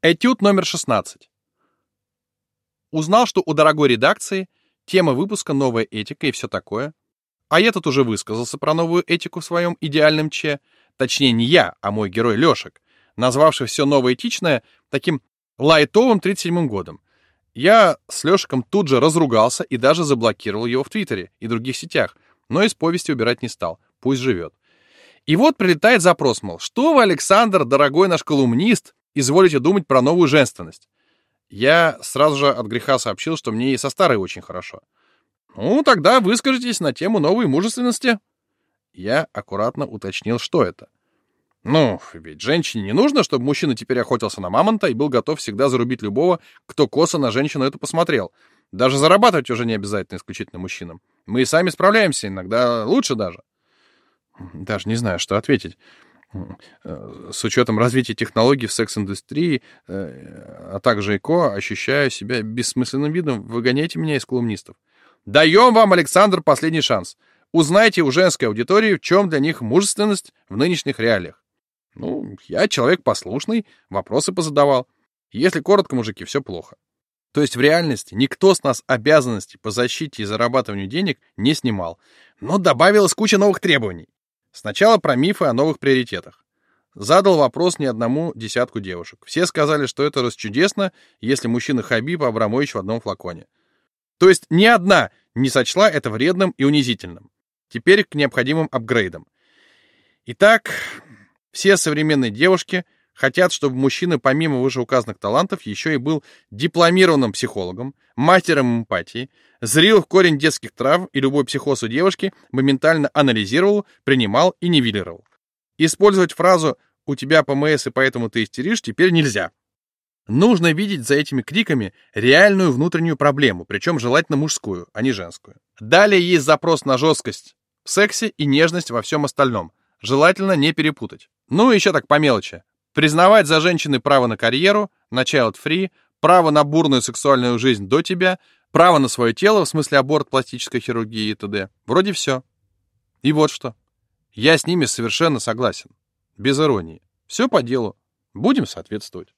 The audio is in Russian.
Этюд номер 16. Узнал, что у дорогой редакции тема выпуска «Новая этика» и все такое. А я тут уже высказался про новую этику в своем идеальном че. Точнее, не я, а мой герой Лешек, назвавший все новоэтичное таким лайтовым 37-м годом. Я с Лешиком тут же разругался и даже заблокировал его в Твиттере и других сетях, но из повести убирать не стал. Пусть живет. И вот прилетает запрос, мол, что вы, Александр, дорогой наш колумнист, изволите думать про новую женственность. Я сразу же от греха сообщил, что мне и со старой очень хорошо. Ну, тогда выскажитесь на тему новой мужественности. Я аккуратно уточнил, что это. Ну, ведь женщине не нужно, чтобы мужчина теперь охотился на мамонта и был готов всегда зарубить любого, кто косо на женщину эту посмотрел. Даже зарабатывать уже не обязательно исключительно мужчинам. Мы и сами справляемся, иногда лучше даже. Даже не знаю, что ответить. Э, с учетом развития технологий в секс-индустрии, э, а также ЭКО, ощущаю себя бессмысленным видом. Выгоняйте меня из колумнистов. Даем вам, Александр, последний шанс. Узнайте у женской аудитории, в чем для них мужественность в нынешних реалиях. Ну, я человек послушный, вопросы позадавал. Если коротко, мужики, все плохо. То есть в реальности никто с нас обязанности по защите и зарабатыванию денег не снимал, но добавилась куча новых требований. Сначала про мифы о новых приоритетах. Задал вопрос не одному десятку девушек. Все сказали, что это расчудесно, если мужчина Хабиб Абрамович в одном флаконе. То есть ни одна не сочла это вредным и унизительным. Теперь к необходимым апгрейдам. Итак, все современные девушки хотят, чтобы мужчина помимо вышеуказанных талантов еще и был дипломированным психологом, мастером эмпатии, зрил в корень детских трав и любой психоз у девушки моментально анализировал, принимал и нивелировал. Использовать фразу «у тебя ПМС и поэтому ты истеришь» теперь нельзя. Нужно видеть за этими криками реальную внутреннюю проблему, причем желательно мужскую, а не женскую. Далее есть запрос на жесткость в сексе и нежность во всем остальном. Желательно не перепутать. Ну и еще так по мелочи. Признавать за женщиной право на карьеру, на child-free, право на бурную сексуальную жизнь до тебя, право на свое тело, в смысле аборт, пластическая хирургия и т.д. Вроде все. И вот что. Я с ними совершенно согласен. Без иронии. Все по делу. Будем соответствовать.